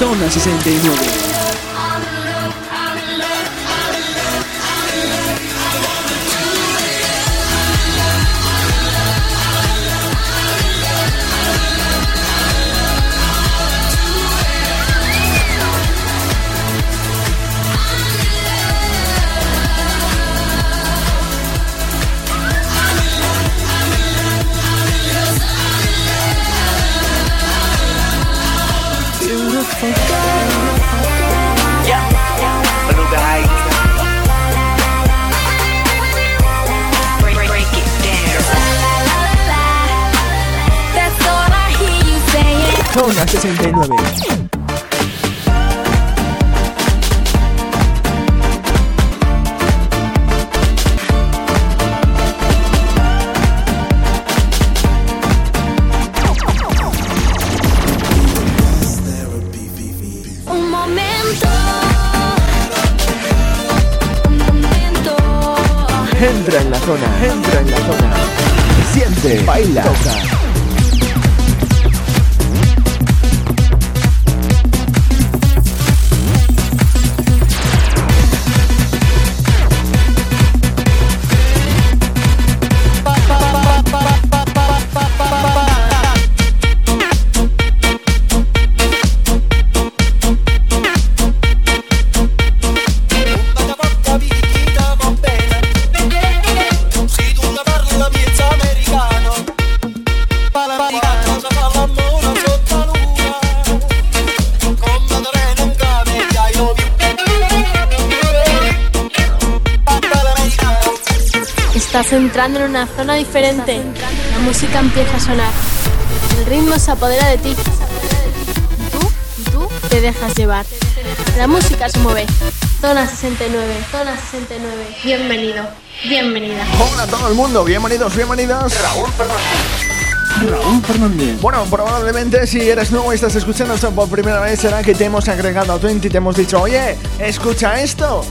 Zona 69. Zona 69. Entra en la zona, entra en la zona. Siente, baila, toca. Entrando en una zona diferente. La música empieza a sonar. El ritmo se apodera de ti. tú, tú te dejas llevar. La música se mueve. Zona 69, zona 69. Bienvenido, bienvenida. Hola a todo el mundo, bienvenidos, bienvenidas. Raúl Fernández. Raúl Fernández. Bueno, probablemente si eres nuevo y estás escuchando esto por primera vez, será que te hemos agregado a Twenty y te hemos dicho, oye, escucha esto.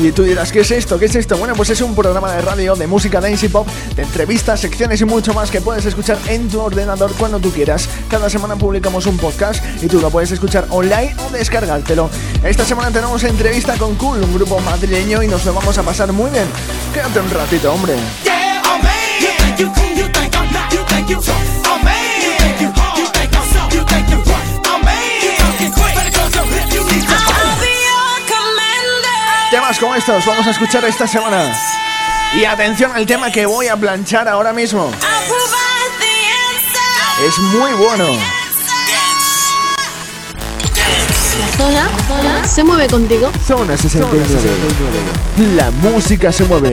Y tú dirás, ¿qué es esto? ¿Qué es esto? Bueno, pues es un programa de radio de música dance y pop, de entrevistas, secciones y mucho más que puedes escuchar en tu ordenador cuando tú quieras. Cada semana publicamos un podcast y tú lo puedes escuchar online o descargártelo. Esta semana tenemos entrevista con Cool, un grupo madrileño y nos lo vamos a pasar muy bien. Quédate un ratito, hombre. Temas como estos vamos a escuchar esta semana. Y atención al tema que voy a planchar ahora mismo. Es muy bueno. La zona, zona se mueve contigo. Zona 69. La música se mueve.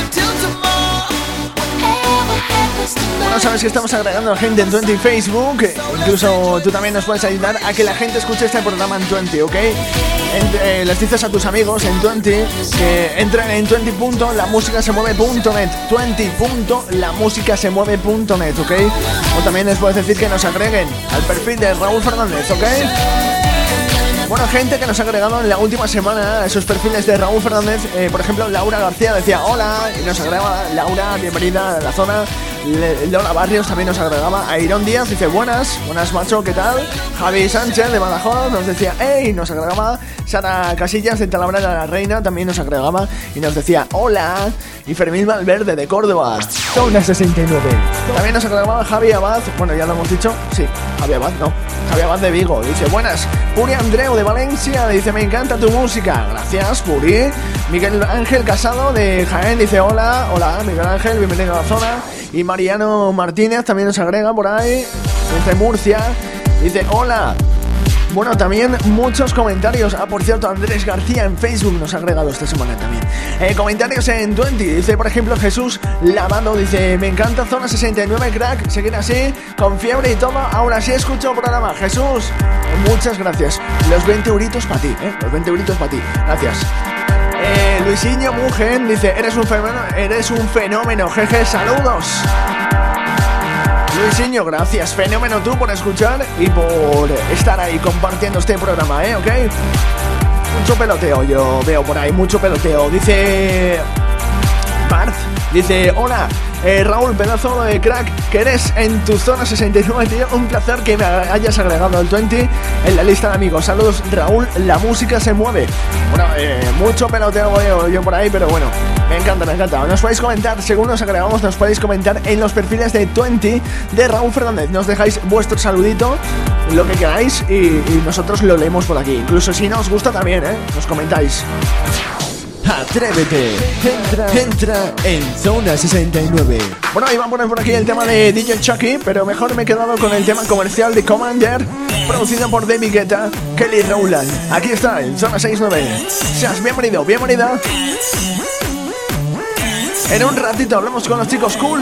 Bueno, sabes que estamos agregando gente en 20 Facebook. Incluso tú también nos puedes ayudar a que la gente escuche este programa en 20, ¿ok? Eh, les dices a tus amigos en 20 que entren en 20.lamusicasemueve.net 20.lamusicasemueve.net, ¿ok? O también les puedes decir que nos agreguen al perfil de Raúl Fernández, ¿ok? Bueno, gente que nos ha agregado en la última semana esos perfiles de Raúl Fernández. Eh, por ejemplo, Laura García decía hola y nos agregaba Laura, bienvenida a la zona. Lola Barrios también nos agregaba. A Irón Díaz dice buenas, buenas macho, ¿qué tal? Javi Sánchez de Badajoz nos decía hey, nos agregaba. Sara Casillas de Talabrera de la Reina también nos agregaba y nos decía hola. Y Fermín Valverde de Córdoba. Zona 69. También nos agregaba Javi Abad, bueno ya lo hemos dicho, sí, Javi Abad no, Javi Abad de Vigo, dice buenas. Puri Andreu de Valencia dice me encanta tu música, gracias Puri. Miguel Ángel Casado de Jaén dice hola, hola Miguel Ángel, bienvenido a la zona. Y Mariano Martínez también nos agrega por ahí, desde Murcia, dice hola. Bueno, también muchos comentarios. Ah, por cierto, Andrés García en Facebook nos ha agregado esta semana también. Eh, comentarios en 20. Dice, por ejemplo, Jesús Lavando. Dice, me encanta Zona 69, crack. Seguir así, con fiebre y todo. Ahora sí escucho el programa. Jesús, muchas gracias. Los 20 euritos para ti, ¿eh? Los 20 euritos para ti. Gracias. Eh, Luisinho Mugen dice, eres un fenómeno, eres un fenómeno, jeje, saludos. Luisinho, gracias, fenómeno tú por escuchar y por estar ahí compartiendo este programa, ¿eh? ¿Ok? Mucho peloteo, yo veo por ahí, mucho peloteo. Dice... Parth, dice, hola, eh, Raúl, pedazo de crack que eres en tu zona 69, tío. Un placer que me hayas agregado el 20 en la lista de amigos. Saludos, Raúl, la música se mueve. Bueno, eh, mucho peloteo yo, yo por ahí, pero bueno, me encanta, me encanta. Nos podéis comentar, según nos agregamos, nos podéis comentar en los perfiles de 20 de Raúl Fernández. Nos dejáis vuestro saludito, lo que queráis, y, y nosotros lo leemos por aquí. Incluso si no os gusta también, ¿eh? Nos comentáis. Atrévete, entra, entra en Zona 69. Bueno, ahí vamos a poner por aquí el tema de DJ Chucky, pero mejor me he quedado con el tema comercial de Commander, producido por David Guetta, Kelly Rowland. Aquí está, en Zona 69. Seas bienvenido, bienvenida. En un ratito hablamos con los chicos cool.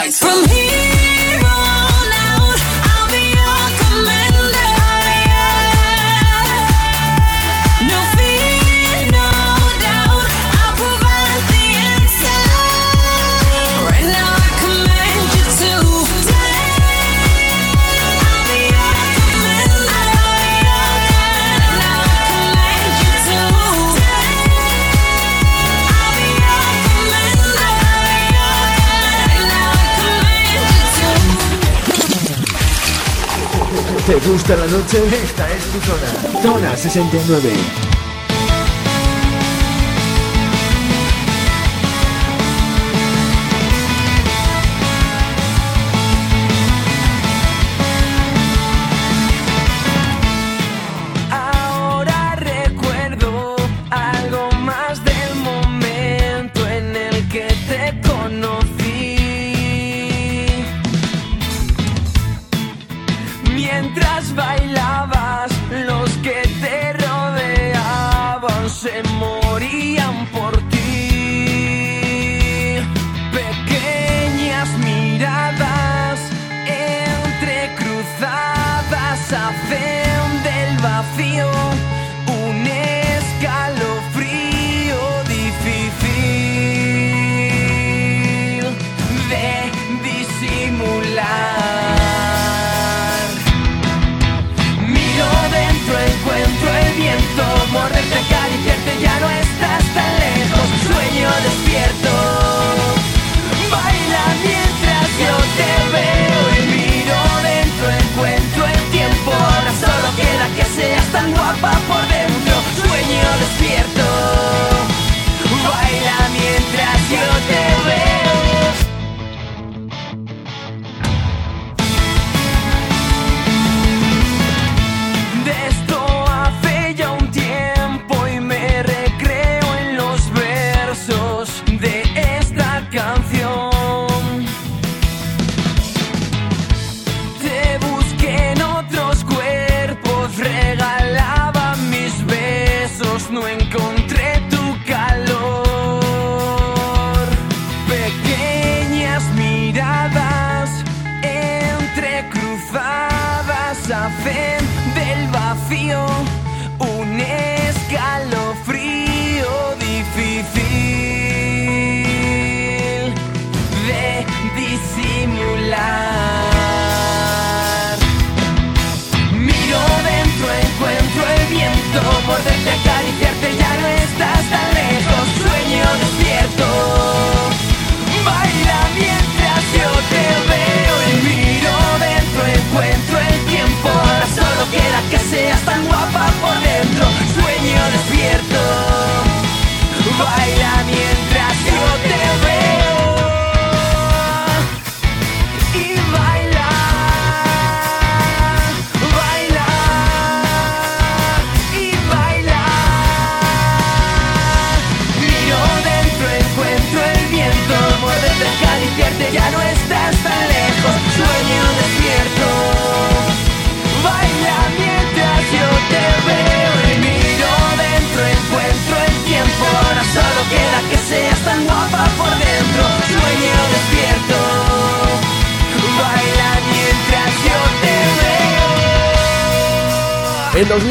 like. From la noche, esta es tu zona. Zona 69.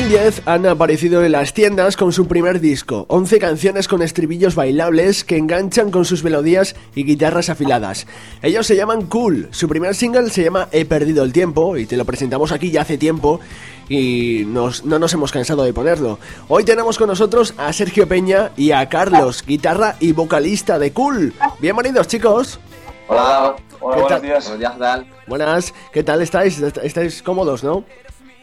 2010 han aparecido en las tiendas con su primer disco, 11 canciones con estribillos bailables que enganchan con sus melodías y guitarras afiladas. Ellos se llaman Cool, su primer single se llama He perdido el tiempo y te lo presentamos aquí ya hace tiempo y no nos hemos cansado de ponerlo. Hoy tenemos con nosotros a Sergio Peña y a Carlos, guitarra y vocalista de Cool. Bienvenidos chicos. Hola, hola buenos días. Buenos días, Buenas, ¿qué tal estáis? ¿Estáis cómodos, no?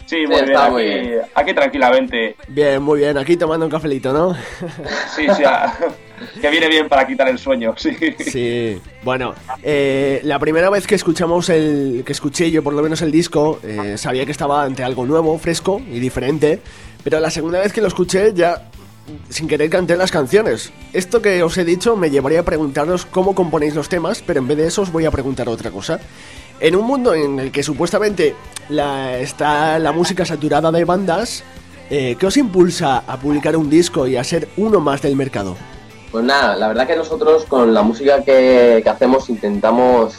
Sí, muy bien. Aquí, aquí, tranquilamente. Bien, muy bien. Aquí tomando un cafelito, ¿no? Sí, sí. que viene bien para quitar el sueño, sí. Sí. Bueno, eh, la primera vez que escuchamos el. que escuché yo por lo menos el disco, eh, sabía que estaba ante algo nuevo, fresco y diferente. Pero la segunda vez que lo escuché ya sin querer canté las canciones. Esto que os he dicho me llevaría a preguntaros cómo componéis los temas, pero en vez de eso os voy a preguntar otra cosa. En un mundo en el que supuestamente está la música saturada de bandas, eh, ¿qué os impulsa a publicar un disco y a ser uno más del mercado? Pues nada, la verdad que nosotros con la música que, hacemos intentamos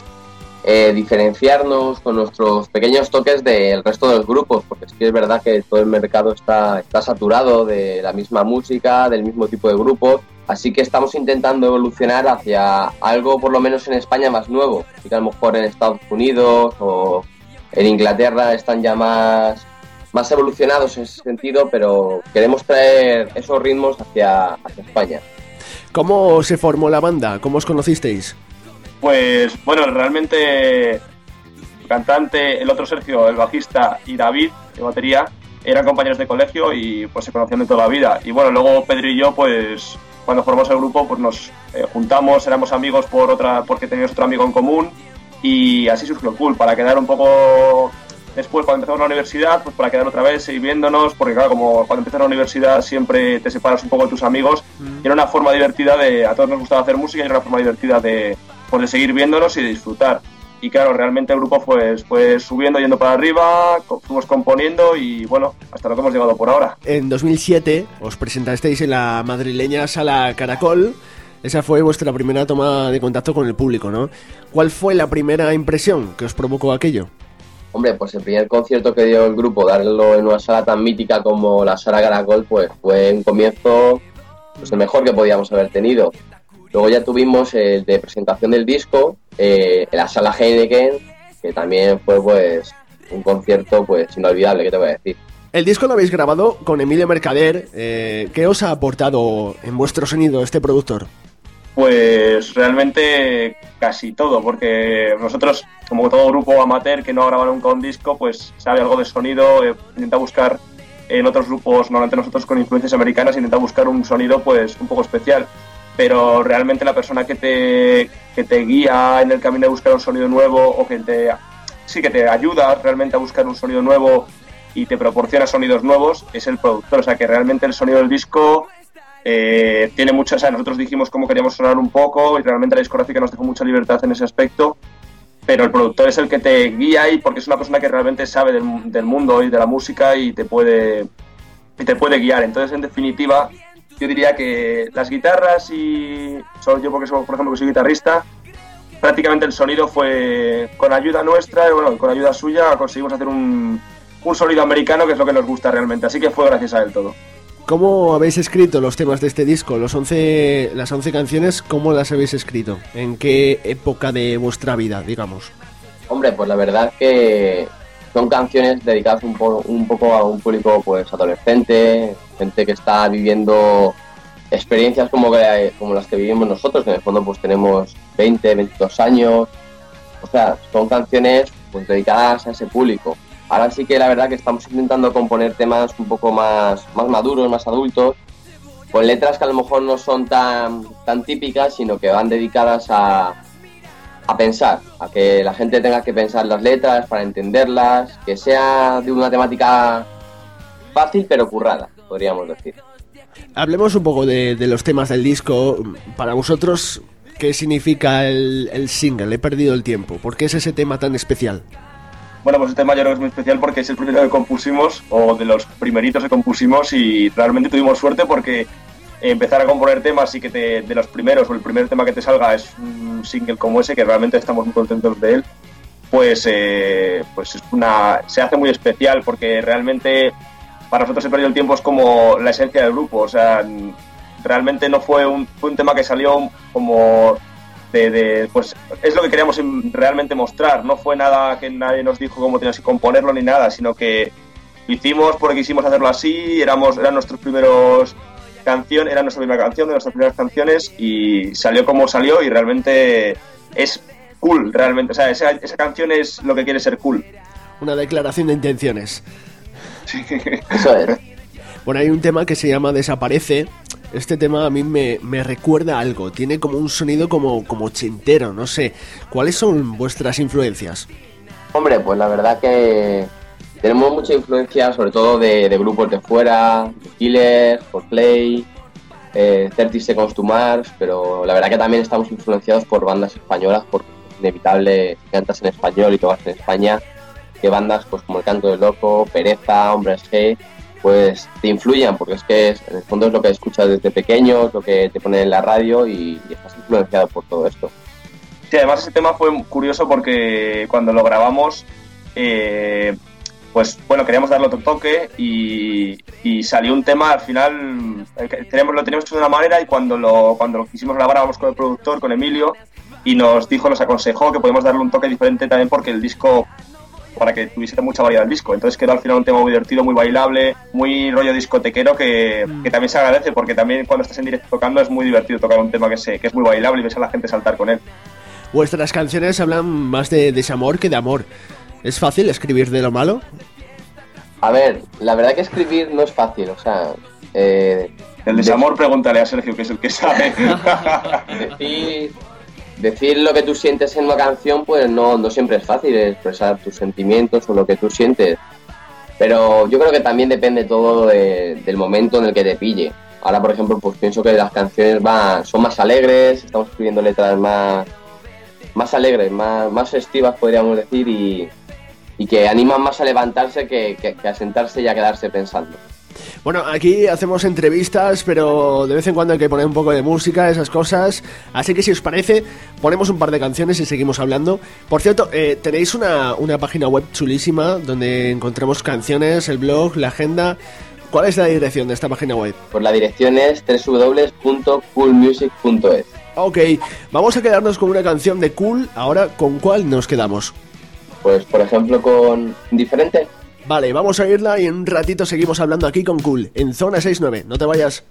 eh, diferenciarnos con nuestros pequeños toques del resto de los grupos, porque sí es verdad que todo el mercado está, está saturado de la misma música, del mismo tipo de grupos, Así que estamos intentando evolucionar hacia algo, por lo menos en España, más nuevo. que a lo mejor en Estados Unidos o en Inglaterra están ya más, más evolucionados en ese sentido, pero queremos traer esos ritmos hacia, hacia España. ¿Cómo se formó la banda? ¿Cómo os conocisteis? Pues bueno, realmente el cantante, el otro Sergio, el bajista y David, de batería, eran compañeros de colegio y pues se conocían de toda la vida. Y bueno, luego Pedro y yo pues cuando formamos el grupo, pues nos eh, juntamos, éramos amigos por otra, porque teníamos otro amigo en común y así surgió Cool, para quedar un poco después cuando empezamos la universidad, pues para quedar otra vez y viéndonos, porque claro, como cuando empiezas la universidad siempre te separas un poco de tus amigos, y era una forma divertida de, a todos nos gustaba hacer música y era una forma divertida de, pues, de seguir viéndonos y de disfrutar y claro, realmente el grupo pues, fue subiendo, yendo para arriba, fuimos componiendo y bueno, hasta lo que hemos llegado por ahora. En 2007 os presentasteis en la madrileña Sala Caracol. Esa fue vuestra primera toma de contacto con el público, ¿no? ¿Cuál fue la primera impresión que os provocó aquello? Hombre, pues el primer concierto que dio el grupo, darlo en una sala tan mítica como la Sala Caracol, pues fue un comienzo pues el mejor que podíamos haber tenido. Luego ya tuvimos el de presentación del disco eh, en la sala Heineken, que también fue pues un concierto pues inolvidable, ¿qué te voy a decir? El disco lo habéis grabado con Emilio Mercader. Eh, ¿Qué os ha aportado en vuestro sonido este productor? Pues realmente casi todo, porque nosotros, como todo grupo amateur que no ha grabado nunca un disco, pues sabe algo de sonido, eh, intenta buscar en otros grupos, normalmente nosotros con influencias americanas, intenta buscar un sonido pues un poco especial pero realmente la persona que te, que te guía en el camino de buscar un sonido nuevo o que te, sí que te ayuda realmente a buscar un sonido nuevo y te proporciona sonidos nuevos es el productor. O sea que realmente el sonido del disco eh, tiene sea, nosotros dijimos cómo queríamos sonar un poco y realmente la discográfica nos dejó mucha libertad en ese aspecto. Pero el productor es el que te guía y porque es una persona que realmente sabe del, del mundo y de la música y te puede y te puede guiar. Entonces, en definitiva, yo diría que las guitarras y solo yo porque soy, por ejemplo, que soy guitarrista, prácticamente el sonido fue con ayuda nuestra y bueno, con ayuda suya conseguimos hacer un, un sonido americano que es lo que nos gusta realmente, así que fue gracias a él todo. ¿Cómo habéis escrito los temas de este disco? Los 11, las 11 canciones, ¿cómo las habéis escrito? ¿En qué época de vuestra vida, digamos? Hombre, pues la verdad que son canciones dedicadas un, poco a un público pues adolescente, gente que está viviendo experiencias como, como las que vivimos nosotros, que en el fondo pues tenemos 20, 22 años. O sea, son canciones pues dedicadas a ese público. Ahora sí que la verdad que estamos intentando componer temas un poco más, más maduros, más adultos, con letras que a lo mejor no son tan, tan típicas, sino que van dedicadas a, a pensar, a que la gente tenga que pensar las letras para entenderlas, que sea de una temática fácil pero currada, podríamos decir. Hablemos un poco de, los temas del disco. Para vosotros, ¿qué significa el, el, single? He perdido el tiempo. ¿Por qué es ese tema tan especial? Bueno, pues este tema yo creo que es muy especial porque es el primero que compusimos, o de los primeritos que compusimos, y realmente tuvimos suerte porque empezar a componer temas y que te, de los primeros o el primer tema que te salga es un single como ese, que realmente estamos muy contentos de él, pues, eh, pues es una, se hace muy especial porque realmente para nosotros se perdió el tiempo es como la esencia del grupo. O sea, realmente no fue un, fue un tema que salió como de, pues es lo que queríamos realmente mostrar. No fue nada que nadie nos dijo cómo teníamos que componerlo ni nada, sino que hicimos porque quisimos hacerlo así. Éramos, eran nuestros primeros canción, era nuestra primera canción de nuestras primeras canciones y salió como salió y realmente es cool, realmente. O sea, esa, esa canción es lo que quiere ser cool. Una declaración de intenciones. Sí, eso es. Bueno, hay un tema que se llama Desaparece. Este tema a mí me, me recuerda algo. Tiene como un sonido como, como chintero, no sé. ¿Cuáles son vuestras influencias? Hombre, pues la verdad que tenemos mucha influencia, sobre todo de, grupos de fuera, Killers, Play, eh, 30 Seconds to Mars, pero la verdad que también estamos influenciados por bandas españolas, porque es inevitable si cantas en español y vas en España, que bandas pues como El Canto del Loco, Pereza, Hombres G, pues te influyan, porque es que en el fondo es lo que escuchas desde pequeño, es lo que te ponen en la radio y, estás influenciado por todo esto. Sí, además ese tema fue curioso porque cuando lo grabamos, eh, pues bueno, queríamos darle otro toque y, salió un tema, al final eh, tenemos, lo teníamos hecho de una manera y cuando lo, cuando lo quisimos grabar vamos con el productor, con Emilio, y nos dijo, nos aconsejó que podemos darle un toque diferente también porque el disco para que tuviese mucha variedad el disco. Entonces quedó al final un tema muy divertido, muy bailable, muy rollo discotequero que, mm. que, también se agradece porque también cuando estás en directo tocando es muy divertido tocar un tema que, se, que es muy bailable y ves a la gente saltar con él. Vuestras canciones hablan más de desamor que de amor. ¿Es fácil escribir de lo malo? A ver, la verdad que escribir no es fácil, o sea... Eh, el desamor, pregúntale a Sergio, que es el que sabe. decir, decir lo que tú sientes en una canción, pues no, no siempre es fácil expresar tus sentimientos o lo que tú sientes. Pero yo creo que también depende todo del momento en el que te pille. Ahora, por ejemplo, pues pienso que las canciones van, son más alegres, estamos escribiendo letras más, más alegres, más, más festivas, podríamos decir, y, que animan más a levantarse que, que a sentarse y a quedarse pensando. Bueno, aquí hacemos entrevistas, pero de vez en cuando hay que poner un poco de música, esas cosas. Así que si os parece, ponemos un par de canciones y seguimos hablando. Por cierto, eh, tenéis una, página web chulísima donde encontramos canciones, el blog, la agenda. ¿Cuál es la dirección de esta página web? Pues la dirección es www.coolmusic.es. Ok, vamos a quedarnos con una canción de Cool. Ahora, ¿con cuál nos quedamos? Pues por ejemplo con Diferente. Vale, vamos a irla y en un ratito seguimos hablando aquí con Cool, en Zona 69. No te vayas.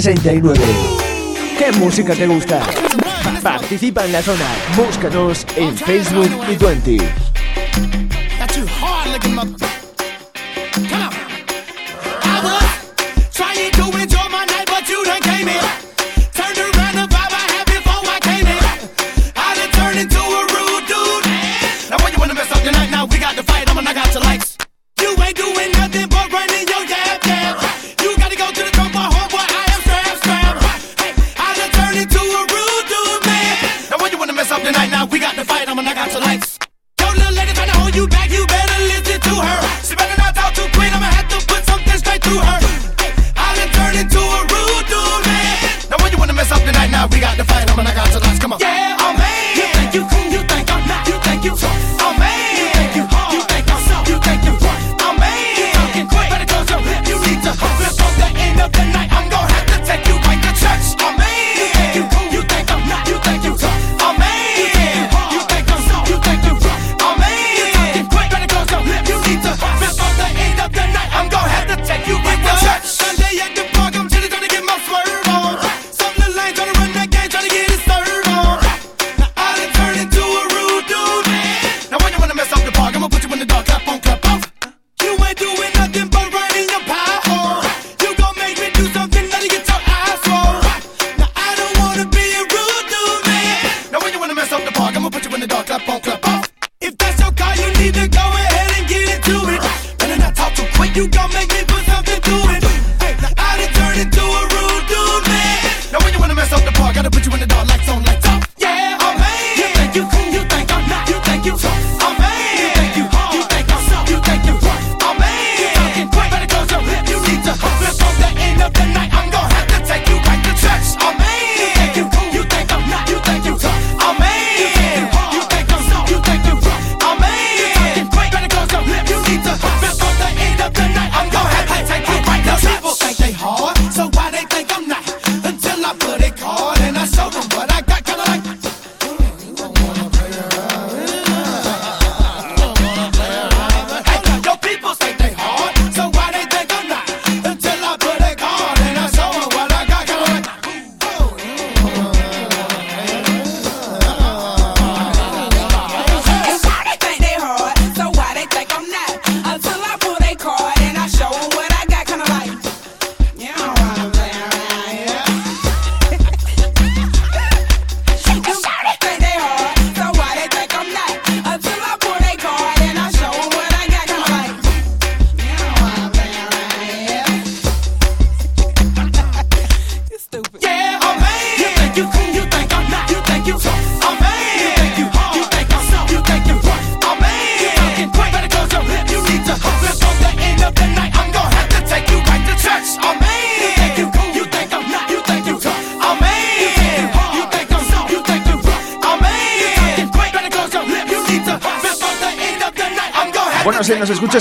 69. ¿Qué música te gusta? Participa en la zona. Búscanos en Facebook y Twenty.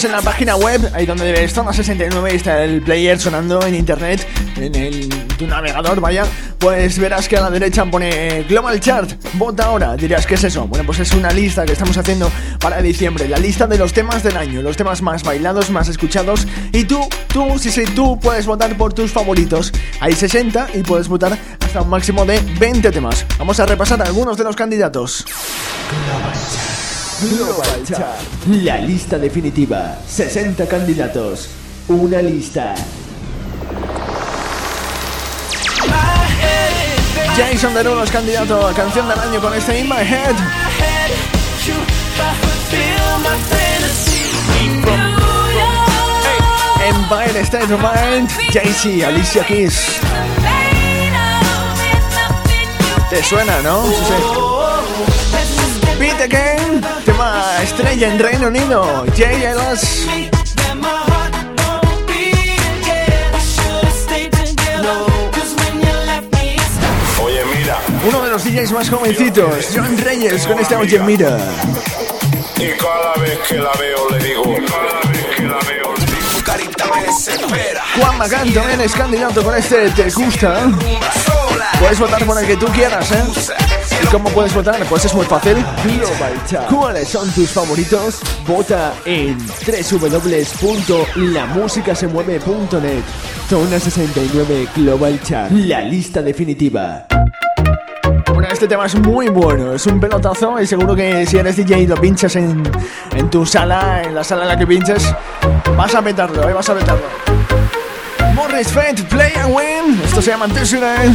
En la página web, ahí donde debe estar, 69 está el player sonando en internet, en el, tu navegador, vaya, pues verás que a la derecha pone Global Chart, vota ahora, dirás, ¿qué es eso? Bueno, pues es una lista que estamos haciendo para diciembre, la lista de los temas del año, los temas más bailados, más escuchados, y tú, tú, sí, sí, tú puedes votar por tus favoritos. Hay 60 y puedes votar hasta un máximo de 20 temas. Vamos a repasar algunos de los candidatos. Global Chart. La lista definitiva. 60 candidatos. Una lista. Jason Derulo es candidato a canción del año con este In My Head. Empire State of Mind, Jay-Z, Alicia Keys. ¿Te suena, no? Sí, sí. Beat Again, tema estrella en Reino Unido, Jay Ellis. Oye, mira. Uno de los DJs más jovencitos, John Reyes, con este Oye, mira. Y cada vez que la veo le digo, cada vez que la veo su carita me desespera. Juan Magán también es candidato con este Te Gusta. Puedes votar por el que tú quieras, ¿eh? ¿Y cómo puedes votar? Pues es muy fácil. ¿Cuáles son tus favoritos? Vota en www.lamusicasemueve.net. Zona 69 Global Chart. La lista definitiva. Bueno, este tema es muy bueno, es un pelotazo y seguro que si eres DJ y lo pinchas en, en tu sala, en la sala en la que pinches, vas a meterlo, ¿eh? vas a meterlo. Morris Fate, Play and Win, esto se llama Tesseract.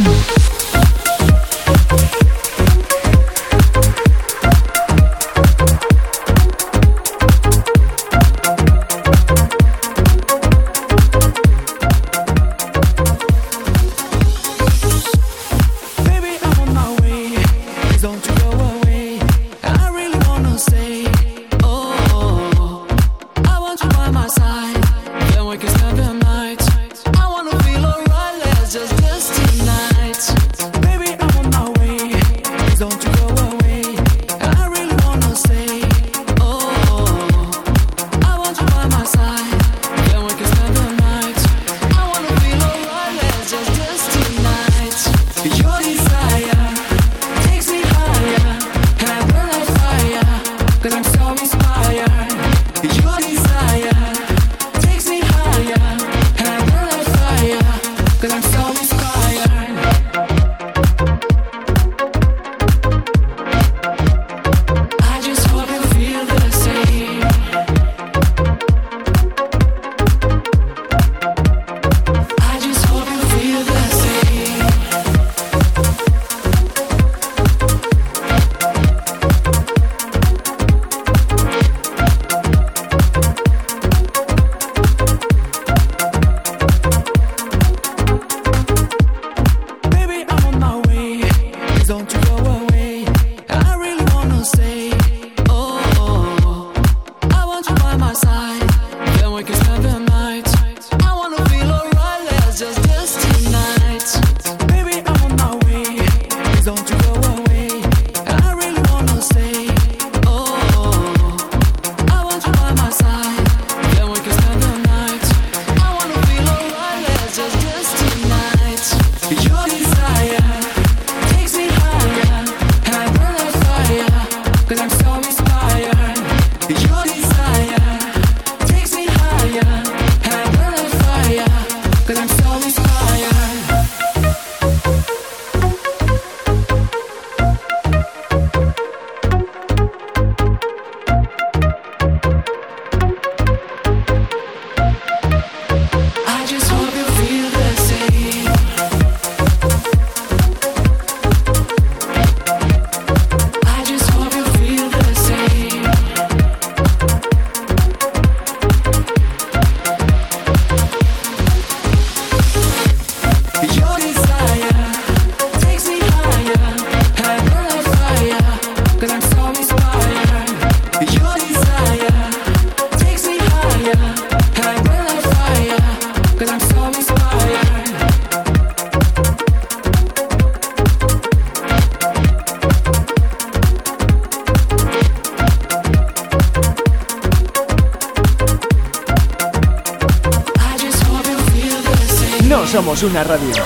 Una radio.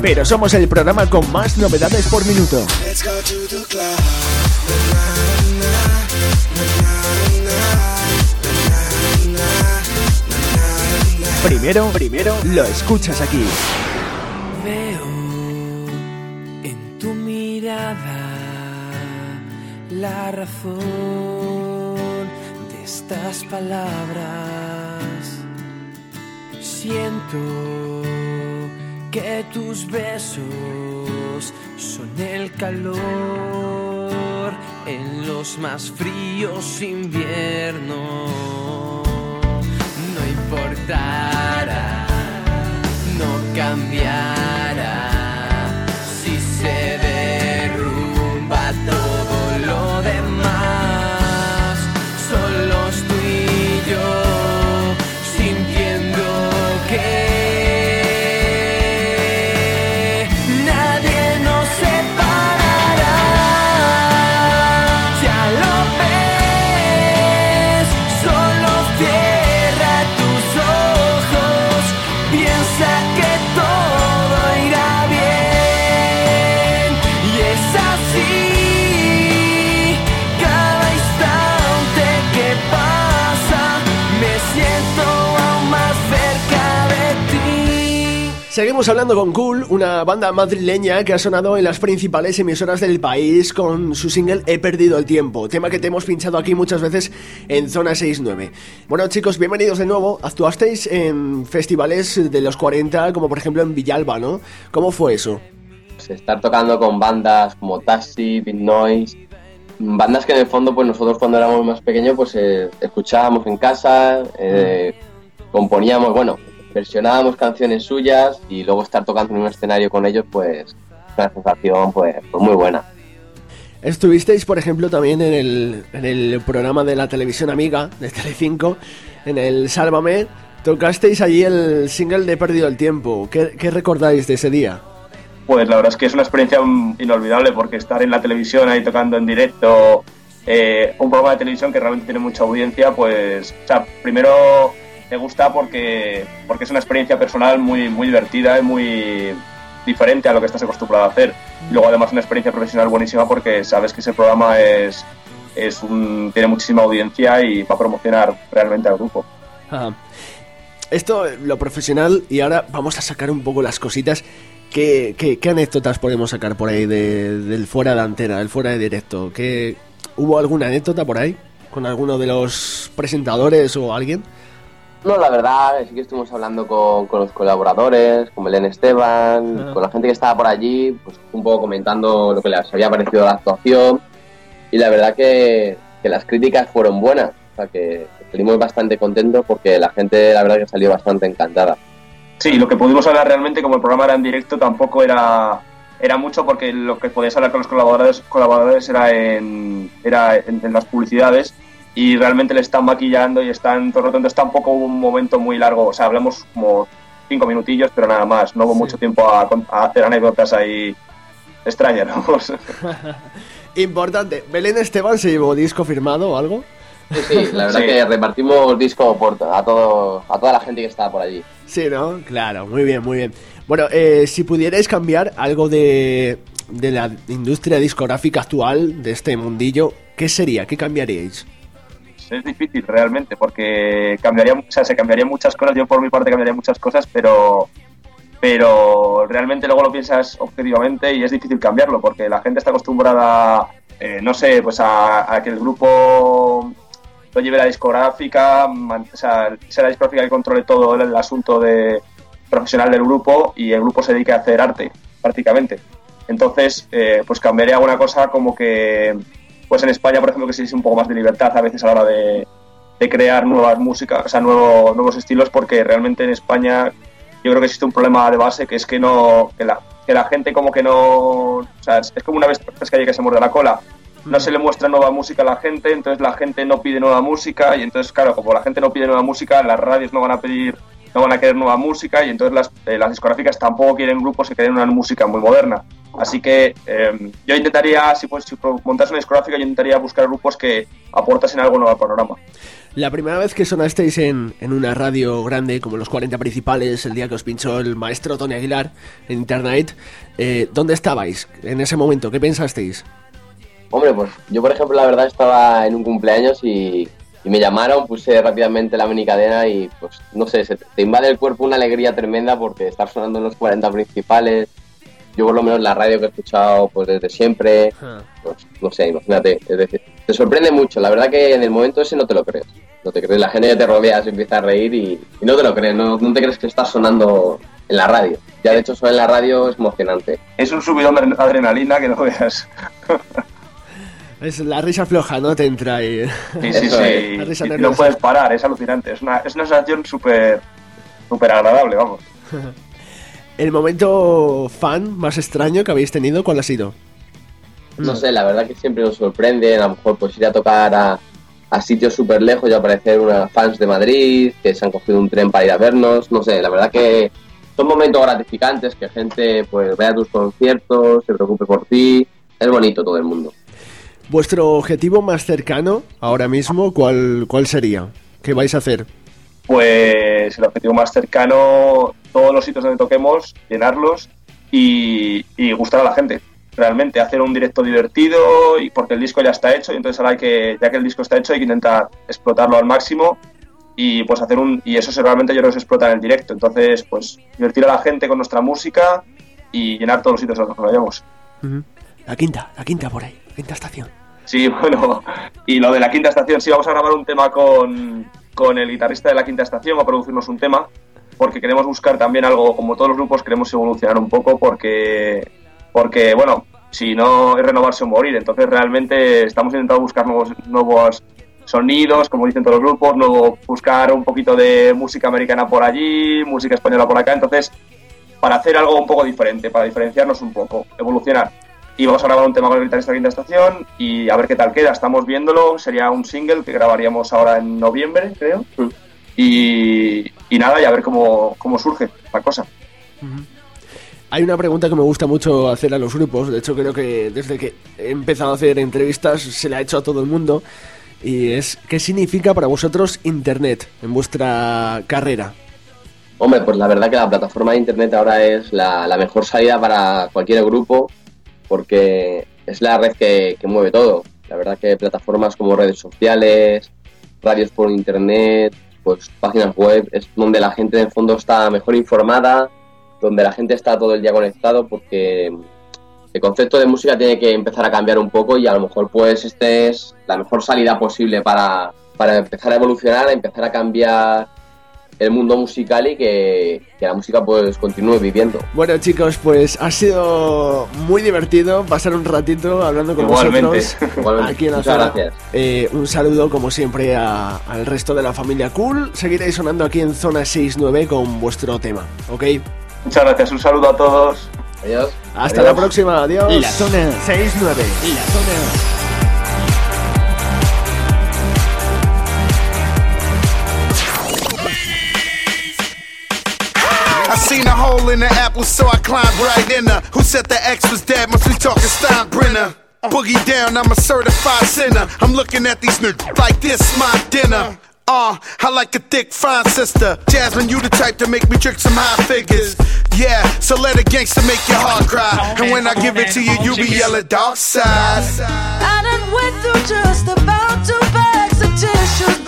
Pero somos el programa con más novedades por minuto. Primero, primero, lo escuchas aquí. Veo en tu mirada la razón palabras. Siento que tus besos son el calor en los más fríos inviernos. No importará, no cambiará Seguimos hablando con Cool, una banda madrileña que ha sonado en las principales emisoras del país con su single He perdido el tiempo, tema que te hemos pinchado aquí muchas veces en Zona 69. Bueno chicos, bienvenidos de nuevo. Actuasteis en festivales de los 40, como por ejemplo en Villalba, ¿no? ¿Cómo fue eso? Pues estar tocando con bandas como Taxi, Big Noise, bandas que en el fondo pues nosotros cuando éramos más pequeños pues eh, escuchábamos en casa, eh, componíamos, bueno, versionábamos canciones suyas y luego estar tocando en un escenario con ellos, pues una sensación pues, pues muy buena. Estuvisteis, por ejemplo, también en el, en el programa de la televisión amiga de Telecinco, en el Sálvame, tocasteis allí el single de Perdido el Tiempo. ¿Qué, ¿Qué, recordáis de ese día? Pues la verdad es que es una experiencia inolvidable porque estar en la televisión ahí tocando en directo eh, un programa de televisión que realmente tiene mucha audiencia, pues, o sea, primero te gusta porque, porque es una experiencia personal muy, muy divertida y muy diferente a lo que estás acostumbrado a hacer. luego además una experiencia profesional buenísima porque sabes que ese programa es, es un, tiene muchísima audiencia y va a promocionar realmente al grupo. Esto, lo profesional, y ahora vamos a sacar un poco las cositas. ¿Qué, qué, anécdotas podemos sacar por ahí del fuera de antena, del fuera de directo? ¿Qué, ¿Hubo alguna anécdota por ahí con alguno de los presentadores o alguien? No, la verdad, sí que estuvimos hablando con, los colaboradores, con Belén Esteban, con la gente que estaba por allí, pues un poco comentando lo que les había parecido la actuación. Y la verdad que, las críticas fueron buenas, o sea que salimos bastante contentos porque la gente, la verdad, que salió bastante encantada. Sí, lo que pudimos hablar realmente, como el programa era en directo, tampoco era, era mucho porque lo que podías hablar con los colaboradores, colaboradores era en, era en las publicidades y realmente le están maquillando y están todo el rato, está un poco un momento muy largo, o sea, hablamos como cinco minutillos, pero nada más, no hubo mucho tiempo a, hacer anécdotas ahí extrañas, ¿no? Importante, ¿Belén Esteban se llevó disco firmado o algo? Sí, la verdad que repartimos disco por, a, todo, a toda la gente que estaba por allí. Sí, ¿no? Claro, muy bien, muy bien. Bueno, eh, si pudierais cambiar algo de, de la industria discográfica actual, de este mundillo, ¿qué sería? ¿Qué cambiaríais? Es difícil realmente, porque cambiaría, o sea, se cambiarían muchas cosas, yo por mi parte cambiaría muchas cosas, pero pero realmente luego lo piensas objetivamente y es difícil cambiarlo, porque la gente está acostumbrada, eh, no sé, pues a, que el grupo lo lleve la discográfica, o sea, sea la discográfica que controle todo el, asunto de profesional del grupo y el grupo se dedique a hacer arte, prácticamente. Entonces, eh, pues cambiaría alguna cosa como que pues en España, por ejemplo, que sí es un poco más de libertad a veces a la hora de, crear nuevas músicas, o sea, nuevos, nuevos estilos, porque realmente en España yo creo que existe un problema de base que es que no que la, que la gente como que no o sea, es, como una vez pescadilla que se muerde la cola. No se le muestra nueva música a la gente entonces la gente no pide nueva música y entonces claro como la gente no pide nueva música las radios no van a pedir no van a querer nueva música y entonces las, eh, las discográficas tampoco quieren grupos que quieren una música muy moderna Así que em, yo intentaría, si, pues, si montas una discográfica, yo intentaría buscar grupos que aportasen algo nuevo al panorama. La primera vez que sonasteis en, en, una radio grande como los 40 principales, el día que os pinchó el maestro Tony Aguilar en Internet, eh, ¿dónde estabais en ese momento? ¿Qué pensasteis? Hombre, pues yo por ejemplo la verdad estaba en un cumpleaños y, me llamaron, puse rápidamente la minicadena y pues no sé, se te invade el cuerpo una alegría tremenda porque estar sonando en los 40 principales, yo por lo menos la radio que he escuchado pues desde siempre, pues, no sé, imagínate, es decir, te sorprende mucho, la verdad que en el momento ese no te lo crees, no te crees, la gente te rodea, se empieza a reír y, no te lo crees, no, te crees que estás sonando en la radio, ya de hecho sonar en la radio es emocionante. Es un subidón de adrenalina que no veas. Es la risa floja, ¿no? Te entra ahí. Sí, sí, sí. no puedes parar, es alucinante. Es una, es una sensación súper súper agradable, vamos. ¿El momento fan más extraño que habéis tenido, cuál ha sido? No sé, la verdad que siempre nos sorprende, a lo mejor pues ir a tocar a, sitios súper lejos y aparecer unas fans de Madrid que se han cogido un tren para ir a vernos, no sé, la verdad que son momentos gratificantes, que gente pues vea tus conciertos, se preocupe por ti, es bonito todo el mundo. ¿Vuestro objetivo más cercano ahora mismo cuál, cuál sería? ¿Qué vais a hacer? Pues el objetivo más cercano todos los sitios donde toquemos, llenarlos y, gustar a la gente. Realmente hacer un directo divertido y porque el disco ya está hecho y entonces ahora hay que, ya que el disco está hecho, hay que intentar explotarlo al máximo y pues hacer un y eso realmente yo creo que se explota en el directo entonces pues divertir a la gente con nuestra música y llenar todos los sitios a los que vayamos la quinta la quinta por ahí la quinta estación sí bueno y lo de la quinta estación sí vamos a grabar un tema con, con el guitarrista de la quinta estación a producirnos un tema porque queremos buscar también algo como todos los grupos queremos evolucionar un poco porque porque bueno si no es renovarse o morir entonces realmente estamos intentando buscar nuevos nuevos sonidos, como dicen todos los grupos, luego buscar un poquito de música americana por allí, música española por acá, entonces para hacer algo un poco diferente, para diferenciarnos un poco, evolucionar. Y vamos a grabar un tema con el guitarrista de Quinta Estación y a ver qué tal queda. Estamos viéndolo, sería un single que grabaríamos ahora en noviembre, creo. Y, nada, y a ver cómo, cómo surge la cosa. Hay una pregunta que me gusta mucho hacer a los grupos, de hecho creo que desde que he empezado a hacer entrevistas se le ha hecho a todo el mundo, y es ¿qué significa para vosotros Internet en vuestra carrera? Hombre, pues la verdad que la plataforma de Internet ahora es la, mejor salida para cualquier grupo porque es la red que, mueve todo. La verdad que plataformas como redes sociales, radios por Internet, pues páginas web, es donde la gente en el fondo está mejor informada, donde la gente está todo el día conectado porque el concepto de música tiene que empezar a cambiar un poco y a lo mejor pues este es la mejor salida posible para, empezar a evolucionar, empezar a cambiar el mundo musical y que, la música pues continúe viviendo. Bueno chicos, pues ha sido muy divertido pasar un ratito hablando con vosotros aquí en la Muchas Gracias. Eh, un saludo como siempre al resto de la familia Cool. Seguiréis sonando aquí en Zona 69 con vuestro tema, ¿ok? Muchas gracias, un saludo a todos. Adiós. Hasta la próxima. Adiós. La zona 69. La zona. So I climbed right in her. Who said the X was dead? Must be talking Steinbrenner. Boogie down, I'm a certified sinner. I'm looking at these niggas like this, my dinner. Uh, I like a thick, fine sister. Jasmine, you the type to make me trick some high figures. Yeah, so let a gangster make your heart cry. And when I give it to you, you be yelling dark side. I done went through just about two bags of tissues,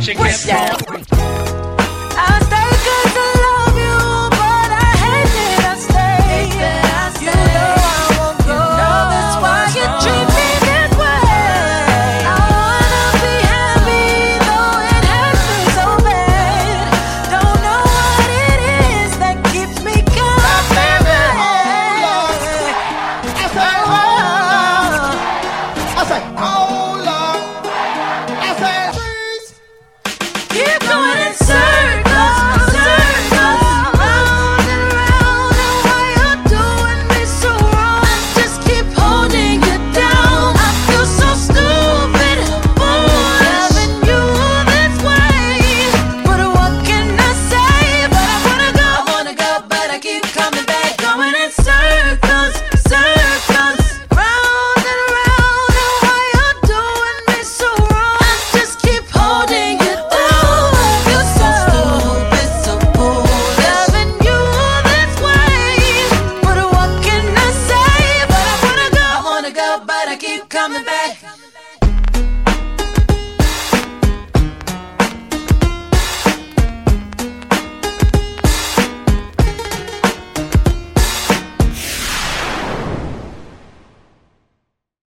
Chicken